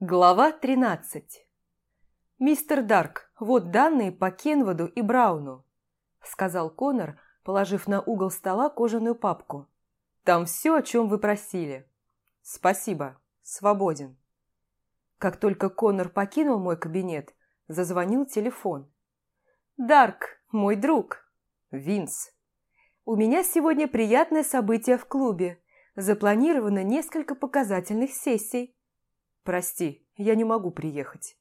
Глава 13 «Мистер Дарк, вот данные по Кенвуду и Брауну», – сказал Конор, положив на угол стола кожаную папку. «Там все, о чем вы просили». «Спасибо. Свободен». Как только Конор покинул мой кабинет, зазвонил телефон. «Дарк, мой друг». «Винс». «У меня сегодня приятное событие в клубе. Запланировано несколько показательных сессий». «Прости, я не могу приехать».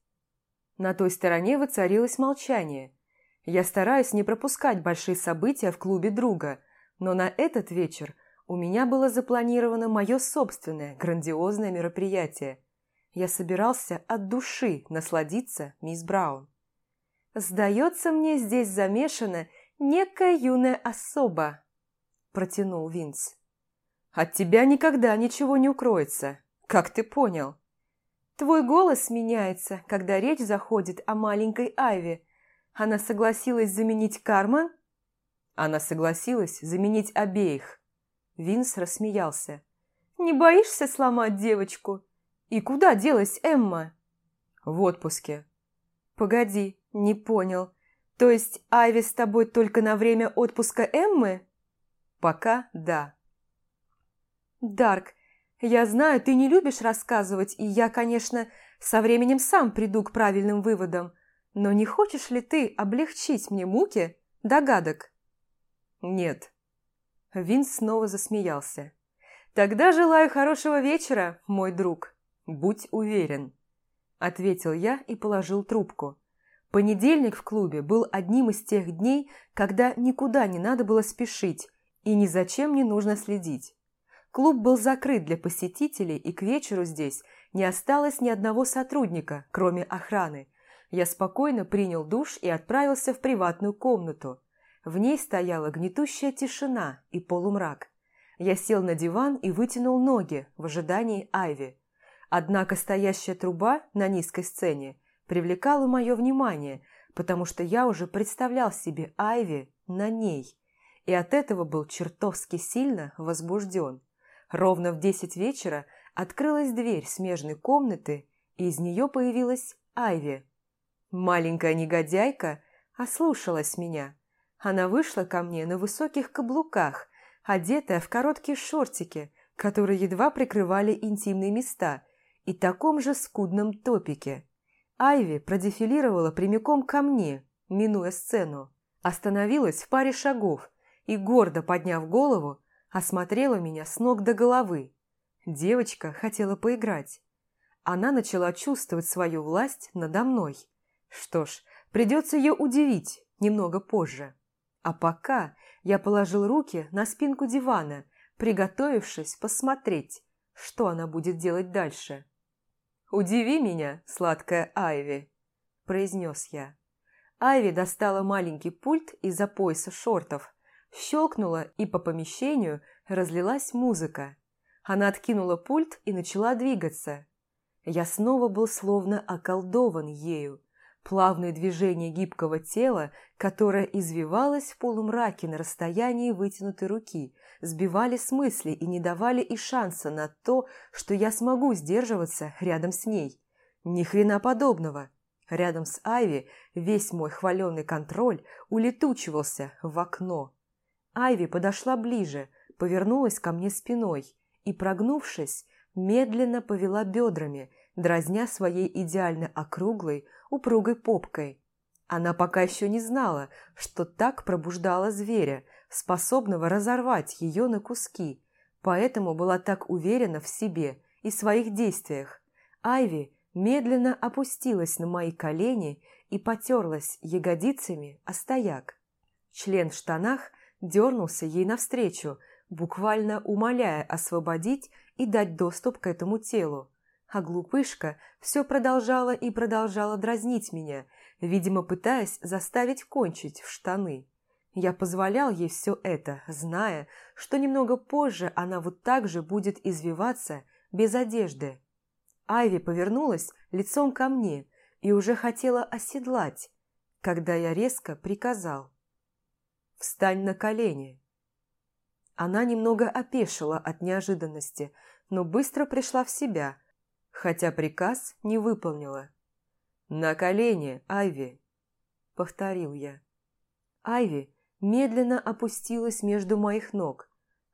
На той стороне воцарилось молчание. Я стараюсь не пропускать большие события в клубе друга, но на этот вечер у меня было запланировано мое собственное грандиозное мероприятие. Я собирался от души насладиться мисс Браун. «Сдается мне, здесь замешана некая юная особа», – протянул Винс. «От тебя никогда ничего не укроется, как ты понял?» Твой голос меняется, когда речь заходит о маленькой Айве. Она согласилась заменить Карман? Она согласилась заменить обеих. Винс рассмеялся. Не боишься сломать девочку? И куда делась Эмма? В отпуске. Погоди, не понял. То есть Айви с тобой только на время отпуска Эммы? Пока да. Дарк, я знаю, ты не любишь рассказывать, и я, конечно, со временем сам приду к правильным выводам. Но не хочешь ли ты облегчить мне муки догадок? Нет. Винс снова засмеялся. Тогда желаю хорошего вечера, мой друг. Будь уверен. Ответил я и положил трубку. Понедельник в клубе был одним из тех дней, когда никуда не надо было спешить и ни за чем не нужно следить. Клуб был закрыт для посетителей, и к вечеру здесь не осталось ни одного сотрудника, кроме охраны. Я спокойно принял душ и отправился в приватную комнату. В ней стояла гнетущая тишина и полумрак. Я сел на диван и вытянул ноги в ожидании Айви. Однако стоящая труба на низкой сцене привлекала мое внимание, потому что я уже представлял себе Айви на ней, и от этого был чертовски сильно возбужден. Ровно в десять вечера открылась дверь смежной комнаты, и из нее появилась Айви. Маленькая негодяйка ослушалась меня. Она вышла ко мне на высоких каблуках, одетая в короткие шортики, которые едва прикрывали интимные места, и таком же скудном топике. Айви продефилировала прямиком ко мне, минуя сцену. Остановилась в паре шагов и, гордо подняв голову, осмотрела меня с ног до головы. Девочка хотела поиграть. Она начала чувствовать свою власть надо мной. Что ж, придется ее удивить немного позже. А пока я положил руки на спинку дивана, приготовившись посмотреть, что она будет делать дальше. «Удиви меня, сладкая Айви», – произнес я. Айви достала маленький пульт из-за пояса шортов, Щелкнула, и по помещению разлилась музыка. Она откинула пульт и начала двигаться. Я снова был словно околдован ею. Плавные движения гибкого тела, которое извивалось в полумраке на расстоянии вытянутой руки, сбивали с мысли и не давали и шанса на то, что я смогу сдерживаться рядом с ней. Ни хрена подобного. Рядом с Айви весь мой хваленный контроль улетучивался в окно. Айви подошла ближе, повернулась ко мне спиной и, прогнувшись, медленно повела бедрами, дразня своей идеально округлой, упругой попкой. Она пока еще не знала, что так пробуждала зверя, способного разорвать ее на куски, поэтому была так уверена в себе и своих действиях. Айви медленно опустилась на мои колени и потерлась ягодицами о стояк. Член в штанах дернулся ей навстречу, буквально умоляя освободить и дать доступ к этому телу. А глупышка все продолжала и продолжала дразнить меня, видимо, пытаясь заставить кончить в штаны. Я позволял ей все это, зная, что немного позже она вот так же будет извиваться без одежды. Айви повернулась лицом ко мне и уже хотела оседлать, когда я резко приказал. Встань на колени!» Она немного опешила от неожиданности, но быстро пришла в себя. хотя приказ не выполнила. «На колени, Айви!» – повторил я. Айви медленно опустилась между моих ног.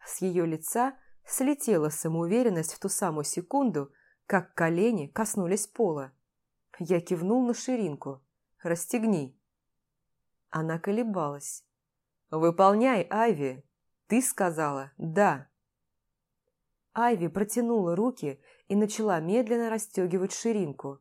С ее лица слетела самоуверенность в ту самую секунду, как колени коснулись пола. Я кивнул на ширинку. «Расстегни». Она колебалась. «Выполняй, Айви. Ты сказала «да». Айви протянула руки и начала медленно расстегивать ширинку.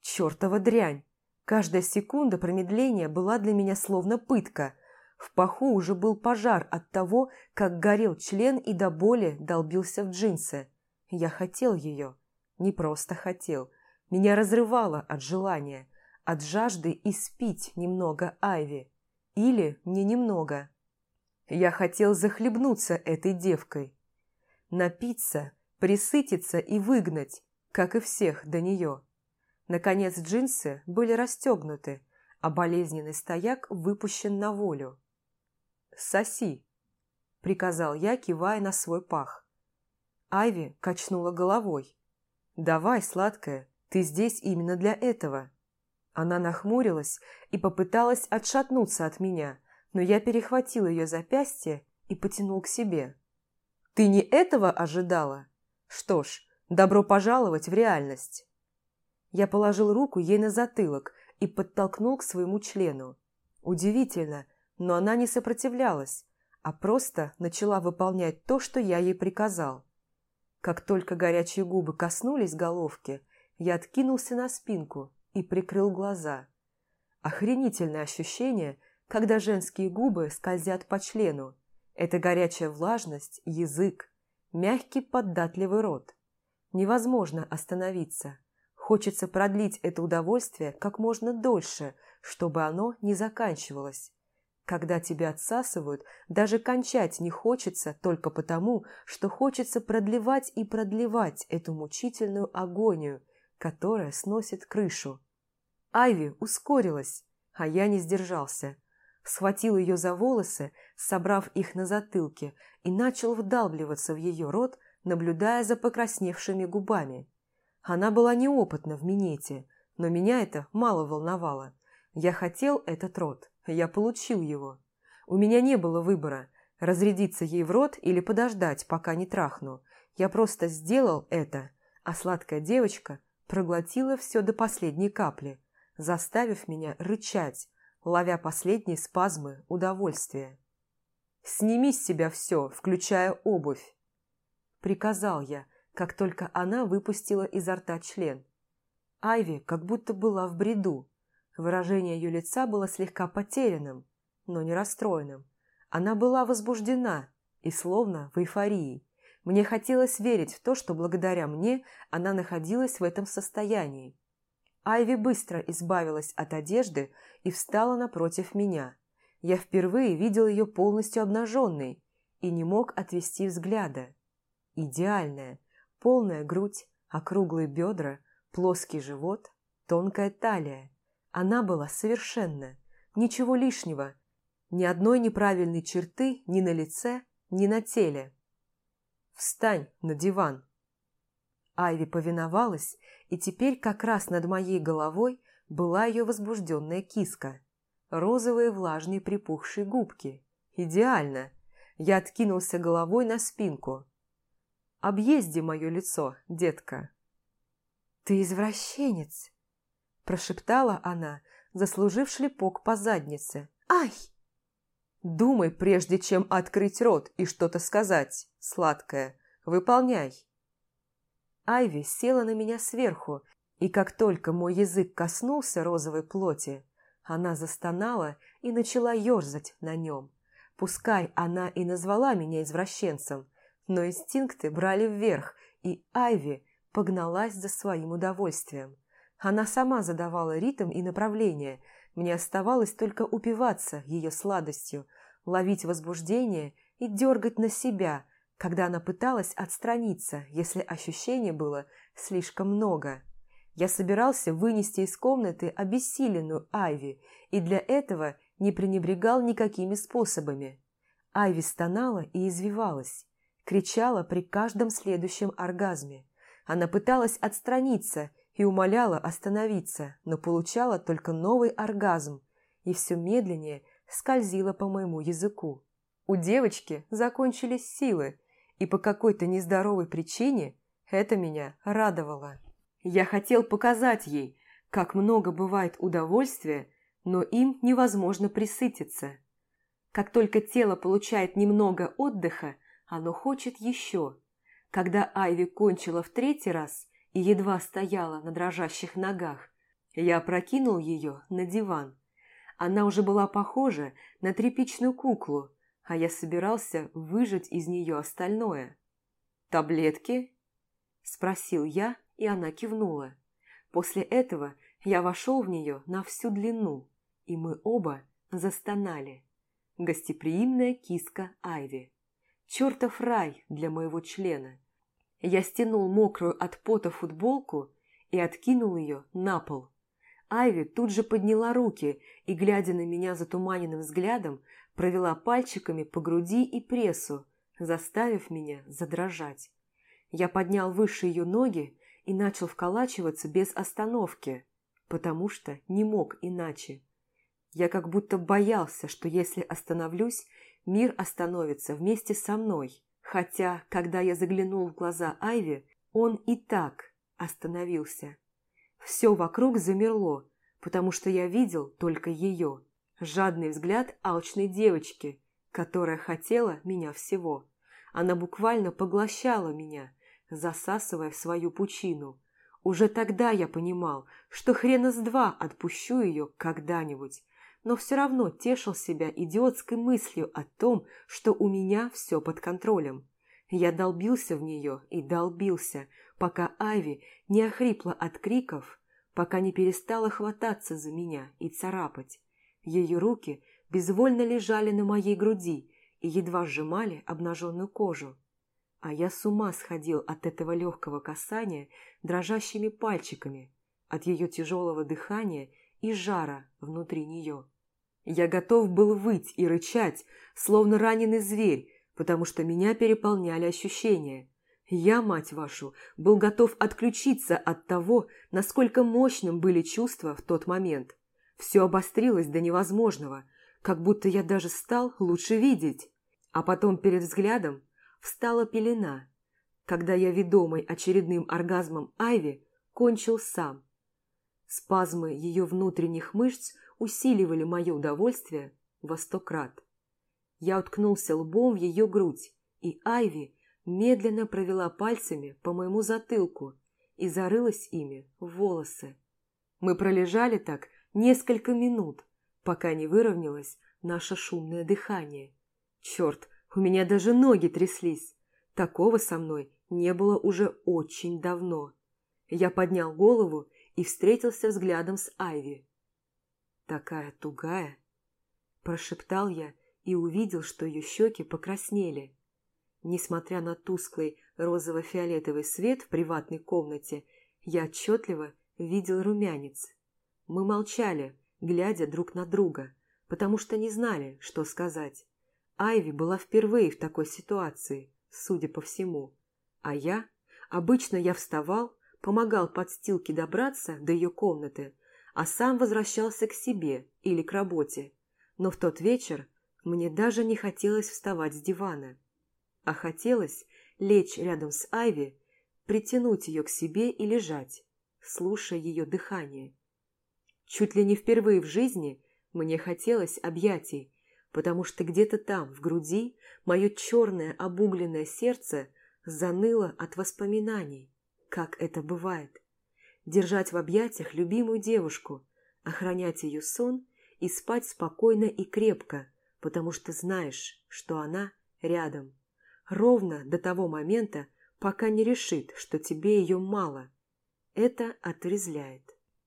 Чёртова дрянь! Каждая секунда промедления была для меня словно пытка. В паху уже был пожар от того, как горел член и до боли долбился в джинсы. Я хотел ее. Не просто хотел. Меня разрывало от желания, от жажды испить немного Айви. Или не немного. Я хотел захлебнуться этой девкой. Напиться, присытиться и выгнать, как и всех до нее. Наконец джинсы были расстегнуты, а болезненный стояк выпущен на волю. «Соси!» – приказал я, кивая на свой пах. Айви качнула головой. «Давай, сладкая, ты здесь именно для этого». Она нахмурилась и попыталась отшатнуться от меня, но я перехватил ее запястье и потянул к себе. «Ты не этого ожидала? Что ж, добро пожаловать в реальность». Я положил руку ей на затылок и подтолкнул к своему члену. Удивительно, но она не сопротивлялась, а просто начала выполнять то, что я ей приказал. Как только горячие губы коснулись головки, я откинулся на спинку и прикрыл глаза. Охренительное ощущение, когда женские губы скользят по члену. Это горячая влажность, язык, мягкий податливый рот. Невозможно остановиться. Хочется продлить это удовольствие как можно дольше, чтобы оно не заканчивалось. Когда тебя отсасывают, даже кончать не хочется только потому, что хочется продлевать и продлевать эту мучительную агонию, которая сносит крышу. Айви ускорилась, а я не сдержался. Схватил ее за волосы, собрав их на затылке, и начал вдалбливаться в ее рот, наблюдая за покрасневшими губами. Она была неопытна в минете, но меня это мало волновало. Я хотел этот рот, я получил его. У меня не было выбора, разрядиться ей в рот или подождать, пока не трахну. Я просто сделал это, а сладкая девочка проглотила все до последней капли, заставив меня рычать, ловя последние спазмы удовольствия. «Сними с себя все, включая обувь!» Приказал я, как только она выпустила изо рта член. Айви как будто была в бреду. Выражение ее лица было слегка потерянным, но не расстроенным. Она была возбуждена и словно в эйфории. Мне хотелось верить в то, что благодаря мне она находилась в этом состоянии. Айви быстро избавилась от одежды и встала напротив меня. Я впервые видел ее полностью обнаженной и не мог отвести взгляда. Идеальная, полная грудь, округлые бедра, плоский живот, тонкая талия. Она была совершенна, ничего лишнего, ни одной неправильной черты ни на лице, ни на теле. «Встань на диван!» Айви повиновалась, и теперь как раз над моей головой была ее возбужденная киска. Розовые влажные припухшие губки. Идеально! Я откинулся головой на спинку. «Объезди мое лицо, детка!» «Ты извращенец!» Прошептала она, заслужив шлепок по заднице. «Ай!» «Думай, прежде чем открыть рот и что-то сказать, сладкое. Выполняй!» Айви села на меня сверху, и как только мой язык коснулся розовой плоти, она застонала и начала ерзать на нем. Пускай она и назвала меня извращенцем, но инстинкты брали вверх, и Айви погналась за своим удовольствием. Она сама задавала ритм и направление, мне оставалось только упиваться ее сладостью, ловить возбуждение и дергать на себя – когда она пыталась отстраниться, если ощущений было слишком много. Я собирался вынести из комнаты обессиленную Айви, и для этого не пренебрегал никакими способами. Айви стонала и извивалась, кричала при каждом следующем оргазме. Она пыталась отстраниться и умоляла остановиться, но получала только новый оргазм и все медленнее скользила по моему языку. У девочки закончились силы, и по какой-то нездоровой причине это меня радовало. Я хотел показать ей, как много бывает удовольствия, но им невозможно присытиться. Как только тело получает немного отдыха, оно хочет еще. Когда Айви кончила в третий раз и едва стояла на дрожащих ногах, я прокинул ее на диван. Она уже была похожа на тряпичную куклу, а я собирался выжать из нее остальное. «Таблетки?» – спросил я, и она кивнула. После этого я вошел в нее на всю длину, и мы оба застонали. Гостеприимная киска Айви. Чертов рай для моего члена. Я стянул мокрую от пота футболку и откинул ее на пол. Айви тут же подняла руки и, глядя на меня затуманенным взглядом, провела пальчиками по груди и прессу, заставив меня задрожать. Я поднял выше ее ноги и начал вколачиваться без остановки, потому что не мог иначе. Я как будто боялся, что если остановлюсь, мир остановится вместе со мной, хотя, когда я заглянул в глаза Айви, он и так остановился. Все вокруг замерло, потому что я видел только ее. Жадный взгляд алчной девочки, которая хотела меня всего. Она буквально поглощала меня, засасывая в свою пучину. Уже тогда я понимал, что хрена с два отпущу ее когда-нибудь, но все равно тешил себя идиотской мыслью о том, что у меня все под контролем. Я долбился в нее и долбился, пока Айви не охрипла от криков, пока не перестала хвататься за меня и царапать. Ее руки безвольно лежали на моей груди и едва сжимали обнаженную кожу. А я с ума сходил от этого легкого касания дрожащими пальчиками, от ее тяжелого дыхания и жара внутри нее. Я готов был выть и рычать, словно раненый зверь, потому что меня переполняли ощущения. Я, мать вашу, был готов отключиться от того, насколько мощным были чувства в тот момент. Все обострилось до невозможного, как будто я даже стал лучше видеть. А потом перед взглядом встала пелена, когда я, ведомый очередным оргазмом Айви, кончил сам. Спазмы ее внутренних мышц усиливали мое удовольствие во сто крат. Я уткнулся лбом в ее грудь, и Айви медленно провела пальцами по моему затылку и зарылась ими в волосы. Мы пролежали так несколько минут, пока не выровнялось наше шумное дыхание. Черт, у меня даже ноги тряслись. Такого со мной не было уже очень давно. Я поднял голову и встретился взглядом с Айви такая тугая!» Прошептал я и увидел, что ее щеки покраснели. Несмотря на тусклый розово-фиолетовый свет в приватной комнате, я отчетливо видел румянец. Мы молчали, глядя друг на друга, потому что не знали, что сказать. Айви была впервые в такой ситуации, судя по всему. А я? Обычно я вставал, помогал подстилке добраться до ее комнаты, а сам возвращался к себе или к работе. Но в тот вечер мне даже не хотелось вставать с дивана. А хотелось лечь рядом с Айви, притянуть ее к себе и лежать, слушая ее дыхание. Чуть ли не впервые в жизни мне хотелось объятий, потому что где-то там, в груди, мое черное обугленное сердце заныло от воспоминаний, как это бывает держать в объятиях любимую девушку, охранять ее сон и спать спокойно и крепко, потому что знаешь, что она рядом. Ровно до того момента, пока не решит, что тебе ее мало. Это отрезвляет.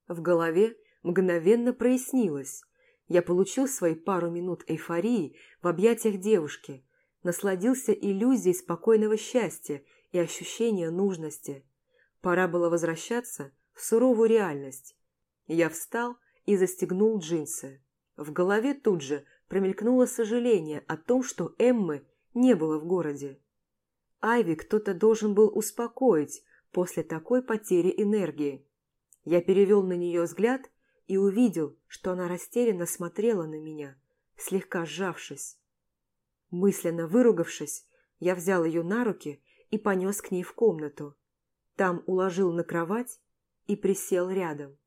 В голове мгновенно прояснилось. Я получил свои пару минут эйфории в объятиях девушки, насладился иллюзией спокойного счастья и ощущения нужности. Пора было возвращаться суровую реальность. Я встал и застегнул джинсы. В голове тут же промелькнуло сожаление о том, что Эммы не было в городе. Айви кто-то должен был успокоить, после такой потери энергии. Я перевел на нее взгляд и увидел, что она растерянно смотрела на меня, слегка сжавшись. Мысленно выругавшись, я взял ее на руки и понес к ней в комнату. Там уложил на кровать и присел рядом.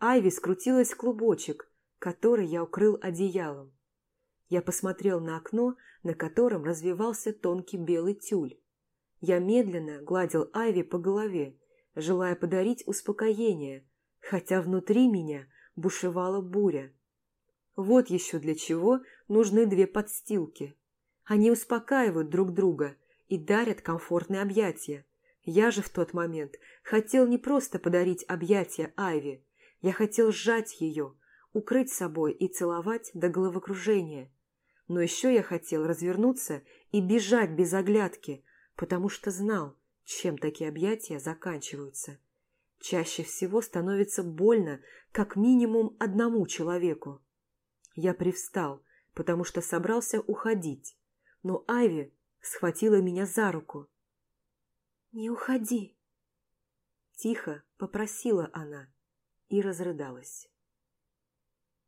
Айви скрутилась в клубочек, который я укрыл одеялом. Я посмотрел на окно, на котором развивался тонкий белый тюль. Я медленно гладил Айви по голове, желая подарить успокоение, хотя внутри меня бушевала буря. Вот еще для чего нужны две подстилки. Они успокаивают друг друга и дарят комфортные объятия. Я же в тот момент хотел не просто подарить объятия Айви, я хотел сжать ее, укрыть собой и целовать до головокружения. Но еще я хотел развернуться и бежать без оглядки, потому что знал, чем такие объятия заканчиваются. Чаще всего становится больно как минимум одному человеку. Я привстал, потому что собрался уходить, но Айви схватила меня за руку. «Не уходи!» Тихо попросила она и разрыдалась.